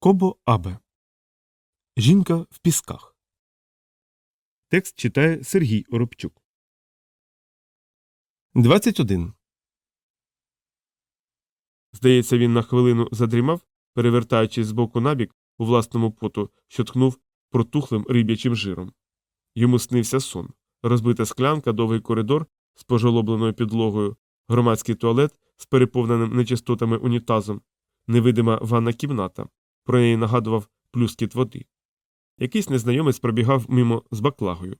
Кобо Абе. Жінка в пісках. Текст читає Сергій Оробчук. 21. Здається, він на хвилину задрімав, перевертаючись з боку набік у власному поту, що тхнув протухлим риб'ячим жиром. Йому снився сон, розбита склянка, довгий коридор з пожолобленою підлогою, громадський туалет з переповненим нечистотами унітазом, невидима ванна кімната. Про неї нагадував плюскіт води. Якийсь незнайомець пробігав мимо з баклагою.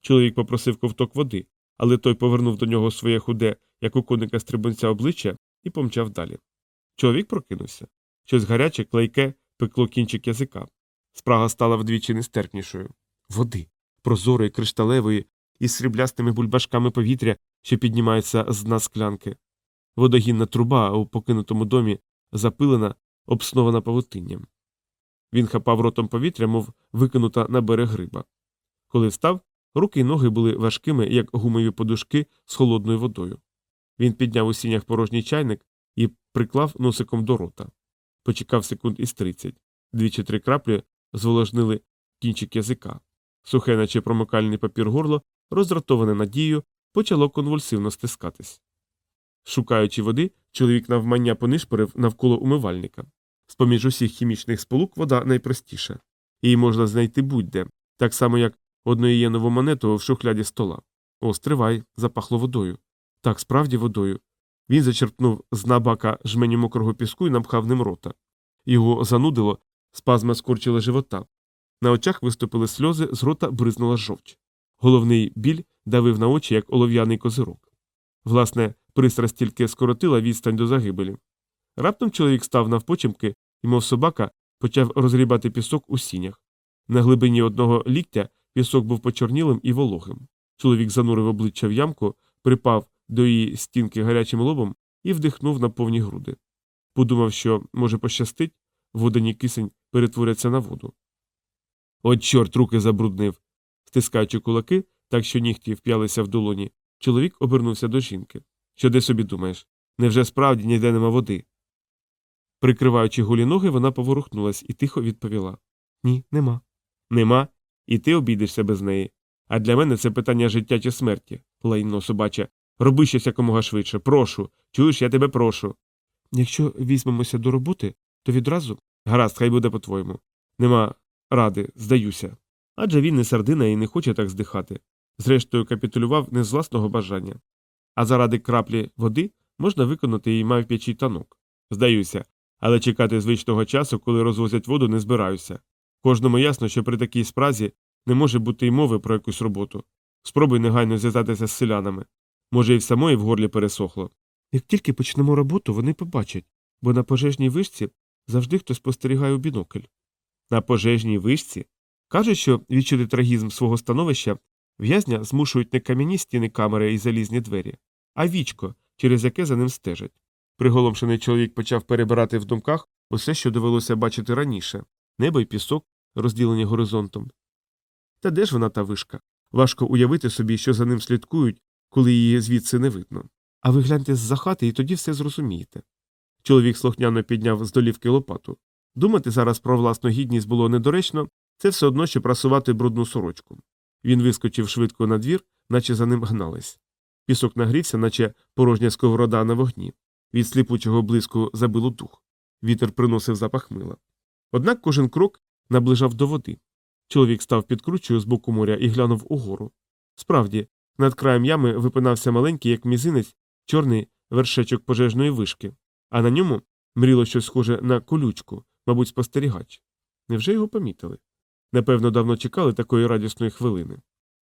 Чоловік попросив ковток води, але той повернув до нього своє худе, як у коника стрибунця обличчя, і помчав далі. Чоловік прокинувся. Щось гаряче, клейке, пекло кінчик язика. Спрага стала вдвічі нестерпнішою. Води, прозорої, кришталевої, із сріблястими бульбашками повітря, що піднімається з дна склянки. Водогінна труба у покинутому домі запилена, обснована павутинням. Він хапав ротом повітря, мов викинута на берег риба. Коли встав, руки й ноги були важкими, як гумові подушки з холодною водою. Він підняв у сінях порожній чайник і приклав носиком до рота. Почекав секунд із тридцять. Дві чи три краплі зволожнили кінчик язика. Сухе, наче промокальний папір горло, роздратоване надією, почало конвульсивно стискатись. Шукаючи води, чоловік навмання понишпорив навколо умивальника. З поміж усіх хімічних сполук вода найпростіша. Її можна знайти будь-де, так само, як одноєнову монету в шухляді стола. О, стривай, запахло водою. Так, справді водою. Він зачерпнув з набака жменю мокрого піску і напхав ним рота. Його занудило, спазма скорчила живота. На очах виступили сльози, з рота бризнула жовч. Головний біль давив на очі, як олов'яний козирок. Власне, пристрасть тільки скоротила відстань до загибелі. Раптом чоловік став навпочемки і, мов собака, почав розгрібати пісок у сінях. На глибині одного ліктя пісок був почорнілим і вологим. Чоловік занурив обличчя в ямку, припав до її стінки гарячим лобом і вдихнув на повні груди. Подумав, що, може, пощастить, водяні кисень перетворяться на воду. От, чорт руки забруднив. Стискаючи кулаки, так що нігті вп'ялися в долоні, чоловік обернувся до жінки. Що де собі думаєш? Невже справді ніде нема води? Прикриваючи голі ноги, вона поворухнулась і тихо відповіла Ні, нема. Нема, і ти обійдешся без неї. А для мене це питання життя чи смерті, лайно собаче. Роби щось якомога швидше. Прошу. Чуєш, я тебе прошу. Якщо візьмемося до роботи, то відразу. Гаразд, хай буде по-твоєму. Нема ради, здаюся. Адже він не сардина і не хоче так здихати. Зрештою, капітулював не з власного бажання. А заради краплі води можна виконати і мавп'ячий танок. Здаюся, але чекати звичного часу, коли розвозять воду, не збираюся. Кожному ясно, що при такій спразі не може бути й мови про якусь роботу. Спробуй негайно зв'язатися з селянами. Може, і в самої в горлі пересохло. Як тільки почнемо роботу, вони побачать, бо на пожежній вишці завжди хтось спостерігає у бінокль. На пожежній вишці кажуть, що відчути трагізм свого становища в'язня змушують не кам'яні стіни камери і залізні двері, а вічко, через яке за ним стежать. Приголомшений чоловік почав перебирати в думках усе, що довелося бачити раніше небо й пісок, розділені горизонтом. Та де ж вона та вишка? Важко уявити собі, що за ним слідкують, коли її звідси не видно. А ви гляньте з за хати і тоді все зрозумієте. Чоловік слухняно підняв з долівки лопату. Думати зараз про власну гідність було недоречно, це все одно, що прасувати брудну сорочку. Він вискочив швидко на двір, наче за ним гнались. Пісок нагрівся, наче порожня сковорода на вогні. Від сліпучого блиску забило дух. Вітер приносив запах мила. Однак кожен крок наближав до води. Чоловік став під кручею з боку моря і глянув угору. Справді, над краєм ями випинався маленький, як мізинець, чорний вершечок пожежної вишки, а на ньому мріло щось схоже на колючку, мабуть, спостерігач. Невже його помітили? Напевно, давно чекали такої радісної хвилини.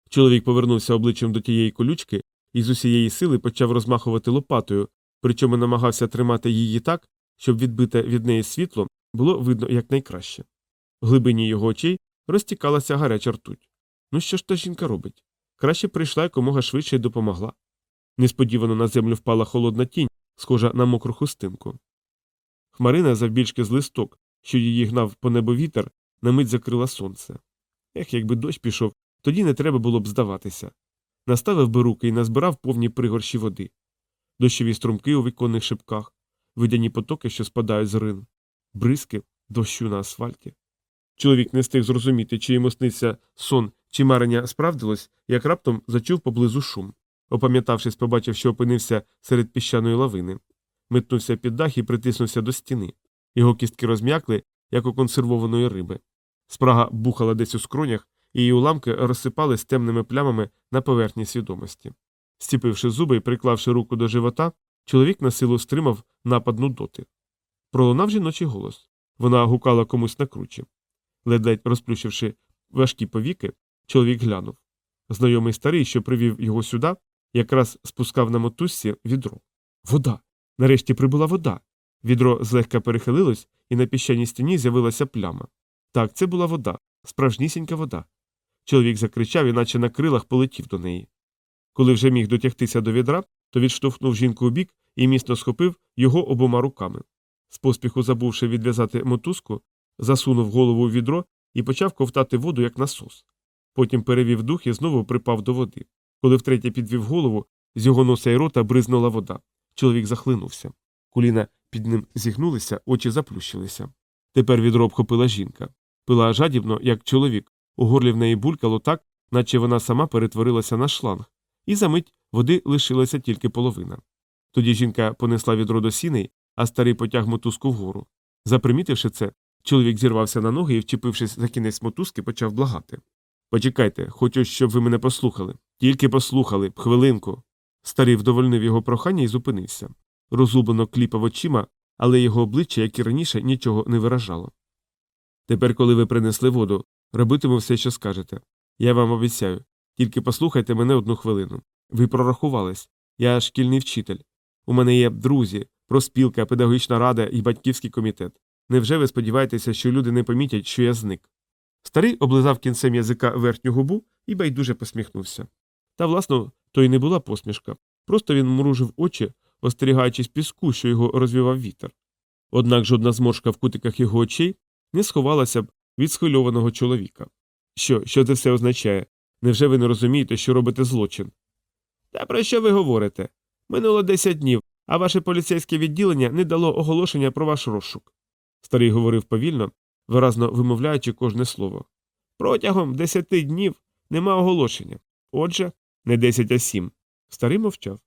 Чоловік повернувся обличчям до тієї колючки і з усієї сили почав розмахувати лопатою, причому намагався тримати її так, щоб відбите від неї світло було видно якнайкраще. В глибині його очей розтікалася гаряча ртуть. Ну що ж та жінка робить? Краще прийшла якомога швидше й допомогла. Несподівано на землю впала холодна тінь, схожа на мокру хустинку. Хмарина, завбільшки з листок, що її гнав по небу вітер, на мить закрила сонце. Ех, якби дощ пішов, тоді не треба було б здаватися. Наставив би руки і назбирав повні пригорші води, дощові струмки у віконних шипках, видяні потоки, що спадають з рин, бризки, дощу на асфальті. Чоловік не встиг зрозуміти, чи йому сниться сон, чи марення справдилось, як раптом зачув поблизу шум. Опам'ятавшись, побачив, що опинився серед піщаної лавини. Метнувся під дах і притиснувся до стіни. Його кістки розм'якли, як у консервованої риби. Спрага бухала десь у скронях, і її уламки розсипались темними плямами на поверхні свідомості. Стіпивши зуби і приклавши руку до живота, чоловік на силу стримав напад нудоти. Пролунав жіночий голос. Вона гукала комусь на кручі. Ледь розплющивши важкі повіки, чоловік глянув. Знайомий старий, що привів його сюди, якраз спускав на мотузці відро. Вода. Нарешті прибула вода. Відро злегка перехилилось, і на піщаній стіні з'явилася пляма. Так, це була вода, справжнісінька вода. Чоловік закричав і наче на крилах полетів до неї. Коли вже міг дотягтися до відра, то відштовхнув жінку у бік і міцно схопив його обома руками. З поспіху забувши відв'язати мотузку, засунув голову у відро і почав ковтати воду, як насос. Потім перевів дух і знову припав до води. Коли втретє підвів голову, з його носа й рота бризнула вода. Чоловік захлинувся. Куліна під ним зігнулися, очі заплющилися. Тепер відро обхопила жінка. Пила жадібно, як чоловік. У горлі в неї булькало так, наче вона сама перетворилася на шланг, і за мить води лишилася тільки половина. Тоді жінка понесла відро до сіней, а старий потяг мотузку вгору. Запримітивши це, чоловік зірвався на ноги і, вчепившись за кінець мотузки, почав благати. Почекайте, хочу, щоб ви мене послухали. Тільки послухали, хвилинку. Старий вдовольнив його прохання і зупинився. Розгублено кліпав очима, але його обличчя, як і раніше, нічого не виражало. Тепер, коли ви принесли воду, робитиму все, що скажете. Я вам обіцяю. Тільки послухайте мене одну хвилину. Ви прорахувались. Я шкільний вчитель. У мене є друзі, проспілка, педагогічна рада і батьківський комітет. Невже ви сподіваєтеся, що люди не помітять, що я зник? Старий облизав кінцем язика верхню губу і байдуже посміхнувся. Та, власно, то й не була посмішка. Просто він мружив очі, остерігаючись піску, що його розвівав вітер. Однак жодна зморшка в кутиках його очей не сховалася б від схвильованого чоловіка. Що, що це все означає? Невже ви не розумієте, що робите злочин? Та про що ви говорите? Минуло десять днів, а ваше поліцейське відділення не дало оголошення про ваш розшук. Старий говорив повільно, виразно вимовляючи кожне слово. Протягом десяти днів нема оголошення. Отже, не десять, а сім. Старий мовчав.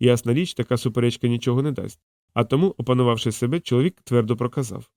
Ясна річ, така суперечка нічого не дасть. А тому, опанувавши себе, чоловік твердо проказав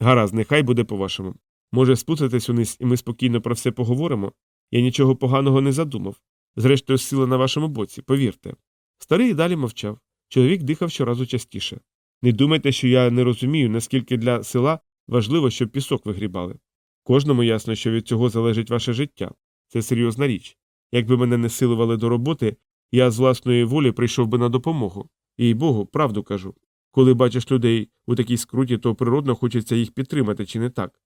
Гаразд, нехай буде по-вашому. Може, спуститесь униз, і ми спокійно про все поговоримо? Я нічого поганого не задумав. Зрештою, сила на вашому боці, повірте. Старий далі мовчав. Чоловік дихав щоразу частіше. Не думайте, що я не розумію, наскільки для села важливо, щоб пісок вигрібали. Кожному ясно, що від цього залежить ваше життя. Це серйозна річ. Якби мене не силували до роботи, я з власної волі прийшов би на допомогу. І Богу, правду кажу. Коли бачиш людей у такій скруті, то природно хочеться їх підтримати, чи не так?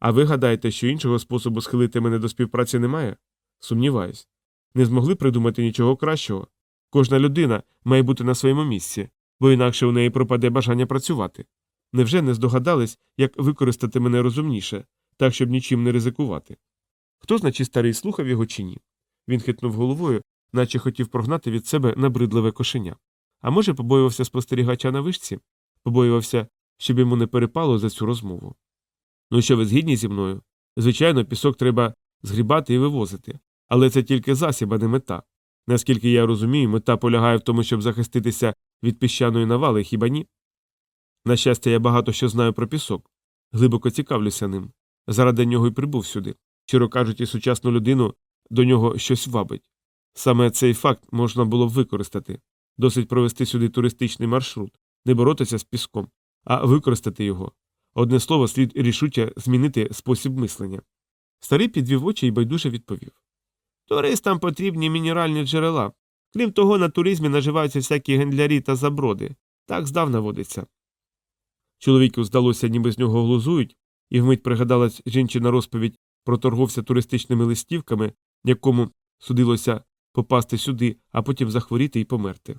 А ви гадаєте, що іншого способу схилити мене до співпраці немає? Сумніваюсь. Не змогли придумати нічого кращого. Кожна людина має бути на своєму місці, бо інакше у неї пропаде бажання працювати. Невже не здогадались, як використати мене розумніше, так, щоб нічим не ризикувати? Хто значить старий слухав його чи ні? Він хитнув головою, наче хотів прогнати від себе набридливе кошеня. А може, побоювався спостерігача на вишці, побоювався, щоб йому не перепало за цю розмову. Ну що ви згідні зі мною? Звичайно, пісок треба згрібати і вивозити, але це тільки засіб, а не мета. Наскільки я розумію, мета полягає в тому, щоб захиститися від піщаної навали, хіба ні? На щастя, я багато що знаю про пісок, глибоко цікавлюся ним. Заради нього й прибув сюди. Щиро кажучи, сучасну людину до нього щось вабить. Саме цей факт можна було б використати. Досить провести сюди туристичний маршрут, не боротися з піском, а використати його. Одне слово, слід рішуче змінити спосіб мислення. Старий підвів очі і байдуже відповів Туристам потрібні мінеральні джерела. Крім того, на туризмі наживаються всякі гендлярі та заброди. Так здавна водиться. Чоловіку здалося, ніби з нього глузують, і вмить пригадалась жінчина розповідь про торговця туристичними листівками, якому судилося попасти сюди, а потім захворіти і померти.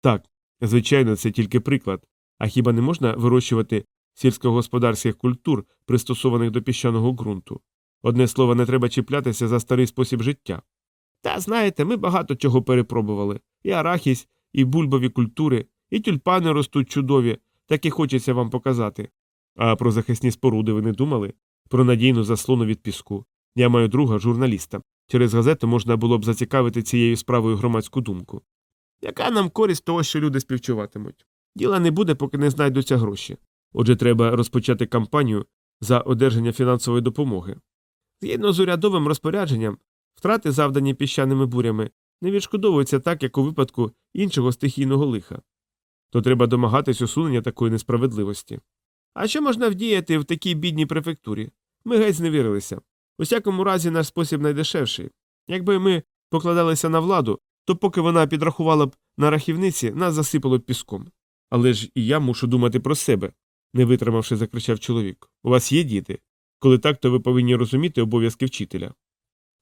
Так, звичайно, це тільки приклад. А хіба не можна вирощувати сільськогосподарських культур, пристосованих до піщаного ґрунту? Одне слово, не треба чіплятися за старий спосіб життя. Та знаєте, ми багато чого перепробували і арахіс, і бульбові культури, і тюльпани ростуть чудові, так і хочеться вам показати. А про захисні споруди ви не думали? Про надійну заслону від піску. Я маю друга журналіста. Через газету можна було б зацікавити цією справою громадську думку. Яка нам користь того, що люди співчуватимуть? Діла не буде, поки не знайдуться гроші. Отже, треба розпочати кампанію за одержання фінансової допомоги. Згідно з урядовим розпорядженням, втрати, завдані піщаними бурями, не відшкодовуються так, як у випадку іншого стихійного лиха. То треба домагатись усунення такої несправедливості. А що можна вдіяти в такій бідній префектурі? Ми геть зневірилися. У всякому разі, наш спосіб найдешевший. Якби ми покладалися на владу, то поки вона підрахувала б на рахівниці, нас засипало б піском. Але ж і я мушу думати про себе, не витримавши, закричав чоловік. У вас є діти. Коли так, то ви повинні розуміти обов'язки вчителя.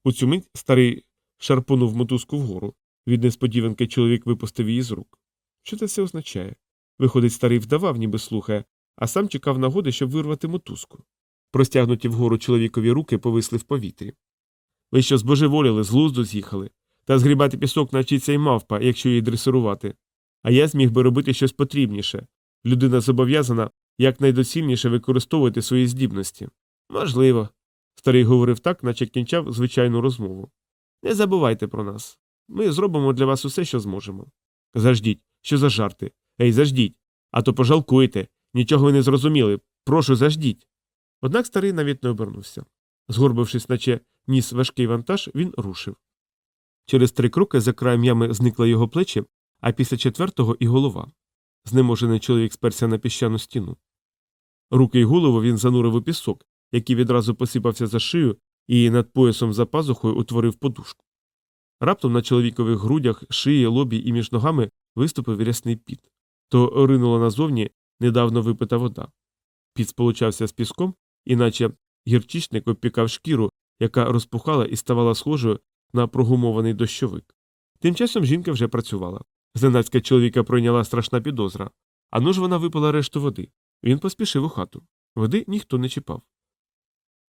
У цю мить старий шарпонув мотузку вгору. Від несподіванки чоловік випустив її з рук. Що це все означає? Виходить, старий вдавав, ніби слухає, а сам чекав нагоди, щоб вирвати мотузку. Простягнуті вгору чоловікові руки повисли в повітрі. Ви що збожеволіли, з глузду з'їхали. Та згрібати пісок навчиться й мавпа, якщо її дресирувати. А я зміг би робити щось потрібніше. Людина зобов'язана якнайдоцільніше використовувати свої здібності. Можливо. Старий говорив так, наче кінчав звичайну розмову. Не забувайте про нас. Ми зробимо для вас усе, що зможемо. Заждіть, що за жарти. Ей, заждіть. А то пожалкуйте. Нічого ви не зрозуміли. Прошу, заждіть. Однак старий навіть не обернувся. Згорбившись, наче ніс важкий вантаж, він рушив. Через три кроки за краєм ями зникли його плечі, а після четвертого і голова. Знеможений чоловік сперся на піщану стіну. Руки й голову він занурив у пісок, який відразу посипався за шию і над поясом за пазухою утворив подушку. Раптом на чоловікових грудях, шиї, лобі і між ногами виступив рясний піт. То ринула назовні недавно випита вода. Піт сполучався з піском, іначе гірчичник обпікав шкіру, яка розпухала і ставала схожою на прогумований дощовик. Тим часом жінка вже працювала. Зненацька чоловіка пройняла страшна підозра. Ану ж вона випила решту води. Він поспішив у хату. Води ніхто не чіпав.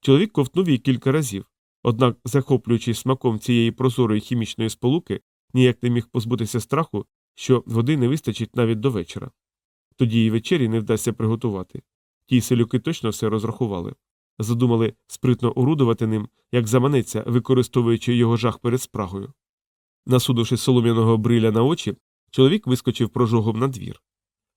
Чоловік ковтнув її кілька разів, однак, захоплюючись смаком цієї прозорої хімічної сполуки, ніяк не міг позбутися страху, що води не вистачить навіть до вечора. Тоді її вечері не вдасться приготувати. Ті селюки точно все розрахували. Задумали спритно орудувати ним, як заманеться, використовуючи його жах перед спрагою. Насудивши солом'яного бриля на очі, чоловік вискочив прожогом на двір.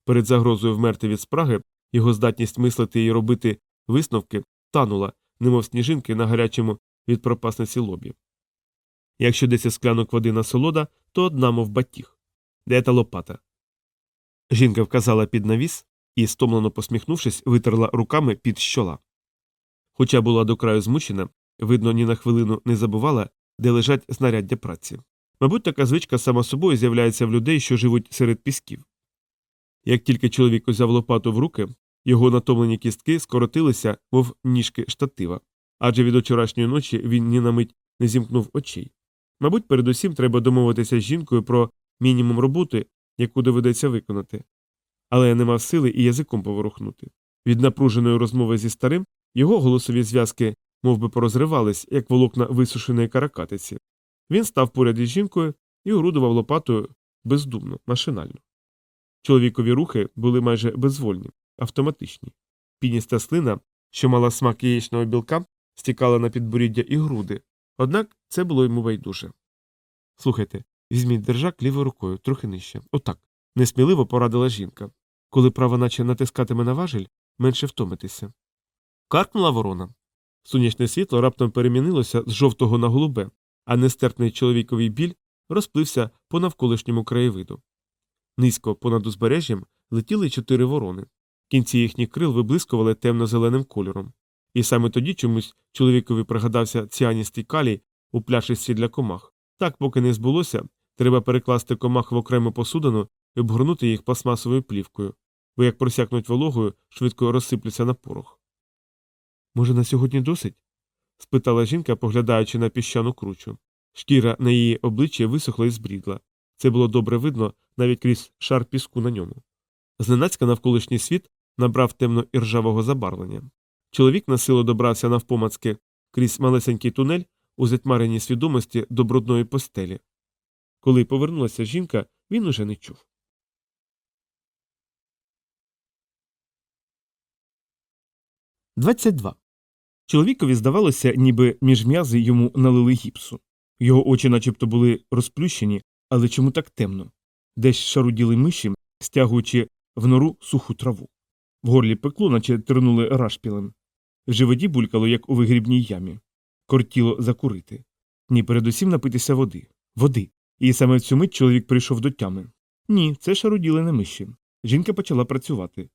Перед загрозою вмерти від спраги його здатність мислити і робити висновки танула, немов сніжинки на гарячому від пропасниці лобі. Якщо десять склянок води насолода, то одна, мов батіг. Де та лопата? Жінка вказала під навіс і, стомлено посміхнувшись, витерла руками під щола. Хоча була до краю змучена, видно, ні на хвилину не забувала, де лежать знаряддя праці. Мабуть, така звичка сама собою з'являється в людей, що живуть серед пісків. Як тільки чоловік узяв лопату в руки, його натомлені кістки скоротилися, мов ніжки штатива, адже від вчорашньої ночі він ні на мить не зімкнув очей. Мабуть, передусім треба домовитися з жінкою про мінімум роботи, яку доведеться виконати. Але я не мав сили і язиком поворухнути. Від напруженої розмови зі старим його голосові зв'язки мов би, порозривались, як волокна висушеної каракатиці. Він став поряд із жінкою і орудував лопатою бездумно, машинально. Чоловікові рухи були майже безвольні, автоматичні. Пініста слина, що мала смак яєчного білка, стікала на підборіддя і груди, однак це було йому байдуже. Слухайте, візьміть держак лівою рукою, трохи нижче. Отак. Несміливо порадила жінка. Коли право наче натискатиме на важель, менше втомитися. Каркнула ворона. Сонячне світло раптом перемінилося з жовтого на голубе, а нестерпний чоловіковий біль розплився по навколишньому краєвиду. Низько понад узбережжям летіли чотири ворони. Кінці їхніх крил виблискували темно-зеленим кольором. І саме тоді чомусь чоловікові пригадався ціаністий калій у пляшисті для комах. Так, поки не збулося, треба перекласти комах в окрему посудину і обгорнути їх пластмасовою плівкою, бо як просякнуть вологою, швидко розсипляться на порох. Може, на сьогодні досить? Спитала жінка, поглядаючи на піщану кручу. Шкіра на її обличчі висохла і збрідла. Це було добре видно навіть крізь шар піску на ньому. Зненацька навколишній світ набрав темно іржавого забарвлення. Чоловік насилу добрався навпомацки крізь малесенький тунель у затьмареній свідомості до брудної постелі. Коли повернулася жінка, він уже не чув. 22. Чоловікові здавалося, ніби між м'язи йому налили гіпсу. Його очі начебто були розплющені, але чому так темно? Десь шаруділи миші, стягуючи в нору суху траву. В горлі пекло, наче тернули рашпілем. В животі булькало, як у вигрібній ямі. Кортіло закурити. Ні, передусім напитися води. Води. І саме в цю мить чоловік прийшов до тями. Ні, це шаруділи не миші. Жінка почала працювати.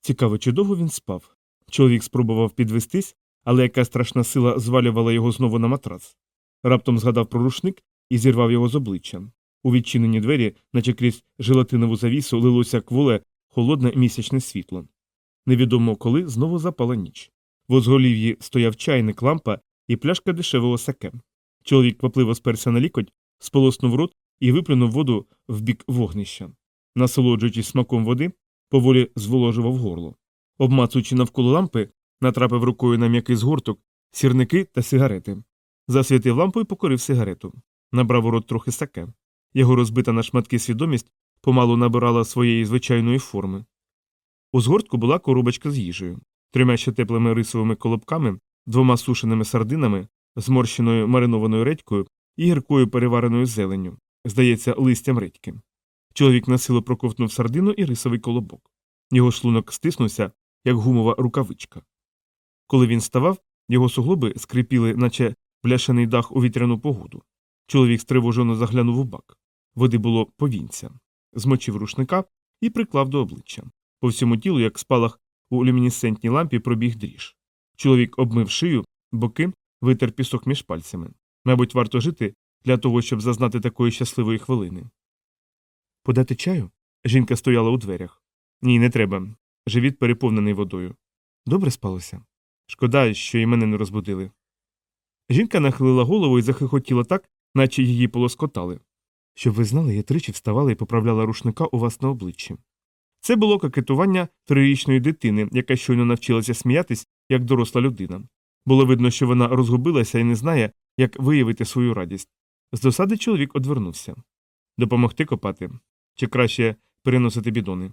Цікаво, чи довго він спав. Чоловік спробував підвестись, але яка страшна сила звалювала його знову на матрац. Раптом згадав про рушник і зірвав його з обличчя. У відчинені двері, наче крізь желатинову завісу, лилося кволе, холодне місячне світло. Невідомо коли знову запала ніч. В озголів'ї стояв чайник, лампа і пляшка дешевого саке. Чоловік квапливо сперся на лікоть, сполоснув рот і виплюнув воду в бік вогнища. Насолоджуючись смаком води, поволі зволожував горло. Обмацуючи навколо лампи, натрапив рукою на м'який згорток, сірники та сигарети. Засвітив лампу і покорив сигарету. Набрав у рот трохи саке. Його розбита на шматки свідомість помалу набирала своєї звичайної форми. У згортку була коробочка з їжею, трьома ще теплими рисовими колобками, двома сушеними сардинами, зморщеною маринованою редькою і гіркою перевареною зеленню, здається, листям редьки. Чоловік насилу проковтнув сардину і рисовий колобок. Його шлунок стиснувся, як гумова рукавичка. Коли він ставав, його суглоби скрипіли, наче бляшаний дах у вітряну погоду. Чоловік стривожено заглянув у бак. Води було повінця, змочив рушника і приклав до обличчя. По всьому тілу, як спалах у люмінесцентній лампі, пробіг дріж. Чоловік обмив шию, боки, витер пісок між пальцями. Мабуть, варто жити для того, щоб зазнати такої щасливої хвилини. Подати чаю? Жінка стояла у дверях. Ні, не треба. Живіт переповнений водою. Добре спалося. Шкода, що і мене не розбудили. Жінка нахилила голову і захихотіла так, наче її полоскотали. Щоб ви знали, я тричі вставала і поправляла рушника у вас на обличчі. Це було кокетування трирічної дитини, яка щойно навчилася сміятись, як доросла людина. Було видно, що вона розгубилася і не знає, як виявити свою радість. З досади чоловік одвернувся. Допомогти копати чи краще переносити бідони.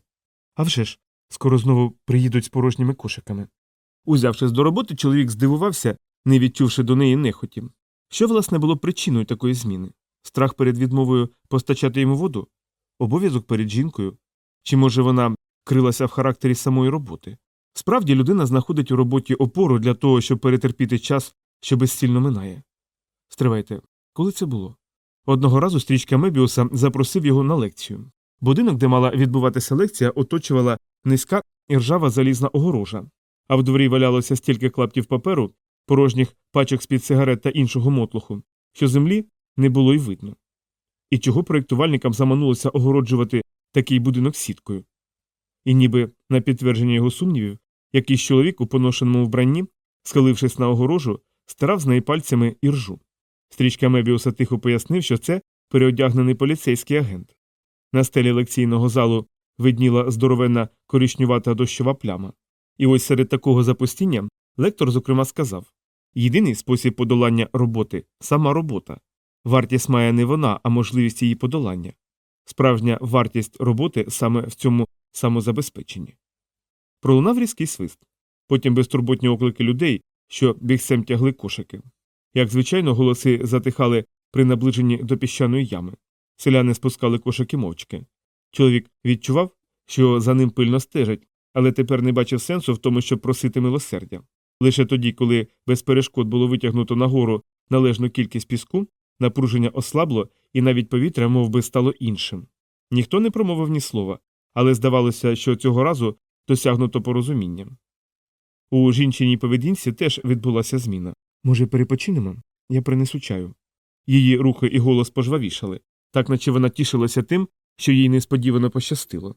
А вже ж, скоро знову приїдуть з порожніми кошиками. Узявшись до роботи, чоловік здивувався, не відчувши до неї нехоті. Що, власне, було причиною такої зміни? Страх перед відмовою постачати йому воду? Обов'язок перед жінкою? Чи, може, вона крилася в характері самої роботи? Справді людина знаходить у роботі опору для того, щоб перетерпіти час, що безцільно минає. Стривайте, коли це було? Одного разу стрічка Мебіуса запросив його на лекцію. Будинок, де мала відбуватися лекція, оточувала низька і ржава залізна огорожа, а в дворі валялося стільки клаптів паперу, порожніх пачок з-під сигарет та іншого мотлуху, що землі не було й видно. І чого проєктувальникам заманулося огороджувати такий будинок сіткою? І ніби на підтвердження його сумнівів, якийсь чоловік у поношеному вбранні, схилившись на огорожу, стирав з неї пальцями іржу. Стрічка Мебіуса тихо пояснив, що це переодягнений поліцейський агент. На стелі лекційного залу видніла здоровенна коричнювата дощова пляма. І ось серед такого запустіння лектор, зокрема, сказав єдиний спосіб подолання роботи сама робота. Вартість має не вона, а можливість її подолання. Справжня вартість роботи саме в цьому самозабезпеченні. Пролунав різкий свист. Потім безтурботні оклики людей, що бігцем тягли кошики. Як звичайно, голоси затихали при наближенні до піщаної ями. Селяни спускали кошики мовчки. Чоловік відчував, що за ним пильно стежать, але тепер не бачив сенсу в тому, щоб просити милосердя. Лише тоді, коли без перешкод було витягнуто нагору належну кількість піску, напруження ослабло і навіть повітря мов би, стало іншим. Ніхто не промовив ні слова, але здавалося, що цього разу досягнуто порозуміння. У жінчиній поведінці теж відбулася зміна. Може, перепочинемо? Я принесу чаю. Її рухи і голос пожвавішали, так наче вона тішилася тим, що їй несподівано пощастило.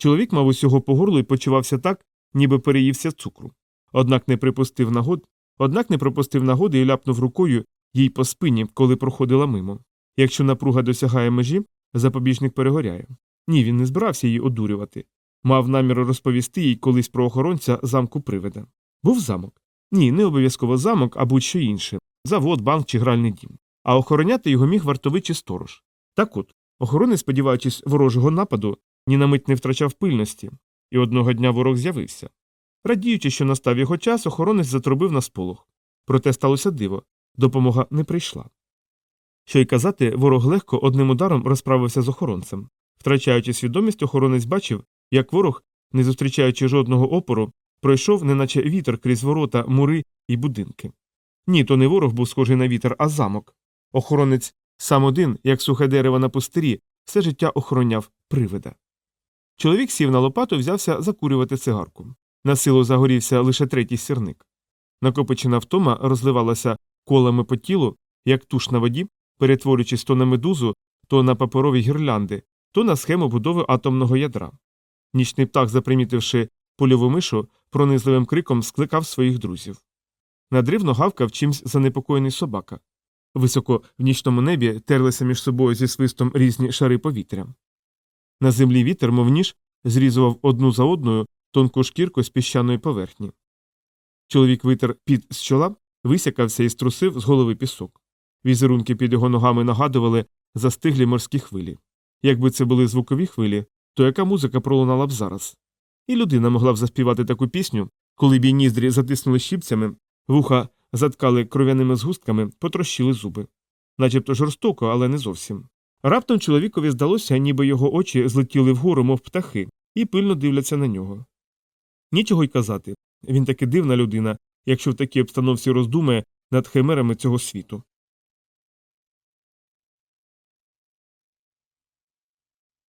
Чоловік мав усього по горлу і почувався так, ніби переївся цукру. Однак не припустив нагод, однак не пропустив нагоди і ляпнув рукою їй по спині, коли проходила мимо. Якщо напруга досягає межі, запобіжник перегоряє. Ні, він не збирався її одурювати. Мав намір розповісти їй колись про охоронця замку привида. Був замок. Ні, не обов'язково замок, а будь-що інше завод, банк чи гральний дім. А охороняти його міг вартовий чи сторож. Так от, охорони, сподіваючись ворожого нападу, ні на мить не втрачав пильності, і одного дня ворог з'явився. Радіючи, що настав його час, охоронець затрубив на сполох. Проте сталося диво допомога не прийшла. Що й казати, ворог легко одним ударом розправився з охоронцем. Втрачаючи свідомість, охоронець бачив, як ворог, не зустрічаючи жодного опору, пройшов, неначе вітер крізь ворота, мури і будинки. Ні, то не ворог був схожий на вітер, а замок. Охоронець сам один, як сухе дерево на пустирі, все життя охороняв привида. Чоловік сів на лопату взявся закурювати цигарку. На силу загорівся лише третій сірник. Накопичена втома розливалася колами по тілу, як туш на воді, перетворюючись то на медузу, то на паперові гірлянди, то на схему будови атомного ядра. Нічний птах, запримітивши польову мишу, пронизливим криком скликав своїх друзів. Надривно гавкав чимсь занепокоєний собака. Високо в нічному небі терлися між собою зі свистом різні шари повітря. На землі вітер, мов ніж, зрізував одну за одною тонку шкірку з піщаної поверхні. Чоловік витер під з чола, висякався і струсив з голови пісок. Візерунки під його ногами нагадували застиглі морські хвилі. Якби це були звукові хвилі, то яка музика пролунала б зараз? І людина могла б заспівати таку пісню, коли б її ніздрі затиснули щіпцями, вуха заткали кров'яними згустками, потрощили зуби. Начебто жорстоко, але не зовсім. Раптом чоловікові здалося, ніби його очі злетіли вгору, мов птахи, і пильно дивляться на нього. Нічого й казати. Він таки дивна людина, якщо в такій обстановці роздумає над химерами цього світу.